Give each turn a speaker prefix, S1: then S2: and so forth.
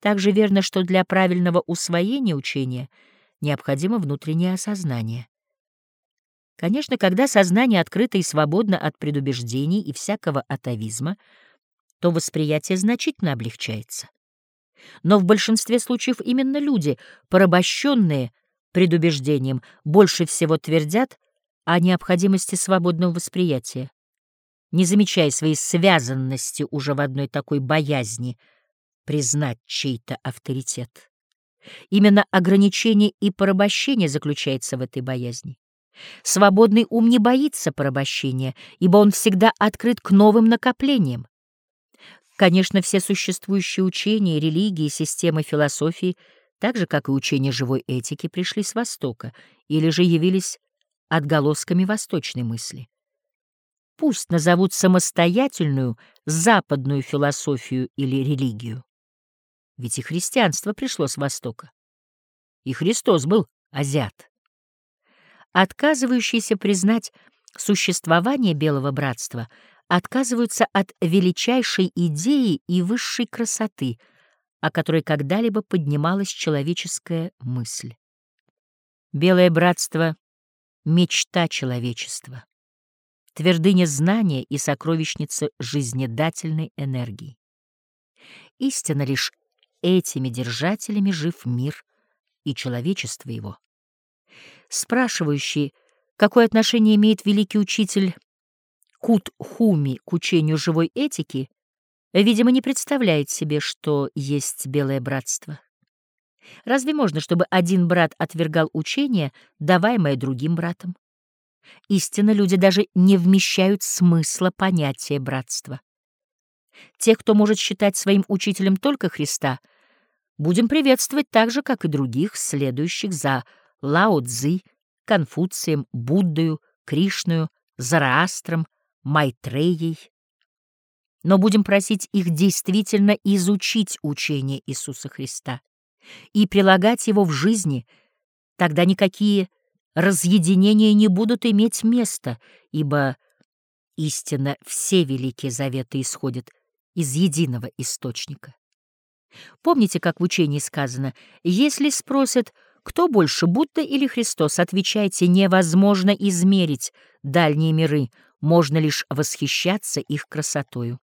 S1: Также верно, что для правильного усвоения учения необходимо внутреннее осознание. Конечно, когда сознание открыто и свободно от предубеждений и всякого атовизма, то восприятие значительно облегчается. Но в большинстве случаев именно люди, порабощенные предубеждением, больше всего твердят о необходимости свободного восприятия, не замечая своей связанности уже в одной такой боязни признать чей-то авторитет. Именно ограничение и порабощение заключается в этой боязни. Свободный ум не боится порабощения, ибо он всегда открыт к новым накоплениям. Конечно, все существующие учения, религии, системы философии, так же, как и учения живой этики, пришли с Востока или же явились отголосками восточной мысли. Пусть назовут самостоятельную западную философию или религию. Ведь и христианство пришло с Востока. И Христос был азиат. Отказывающиеся признать существование Белого Братства отказываются от величайшей идеи и высшей красоты, о которой когда-либо поднималась человеческая мысль. Белое Братство — мечта человечества, твердыня знания и сокровищница жизнедательной энергии. Истинно лишь этими держателями жив мир и человечество его спрашивающий, какое отношение имеет великий учитель Кут Хуми к учению живой этики, видимо, не представляет себе, что есть белое братство. Разве можно, чтобы один брат отвергал учение, даваемое другим братом? Истинно, люди даже не вмещают смысла понятия братства. Тех, кто может считать своим учителем только Христа, будем приветствовать так же, как и других, следующих за Лао Цзи, Конфуцием, Буддою, Кришною, Зараастром, Майтреей. Но будем просить их действительно изучить учение Иисуса Христа и прилагать его в жизни, тогда никакие разъединения не будут иметь места, ибо истинно все великие заветы исходят из единого источника. Помните, как в учении сказано, если спросят, кто больше, Будда или Христос? Отвечайте, невозможно измерить дальние миры, можно лишь восхищаться их красотою.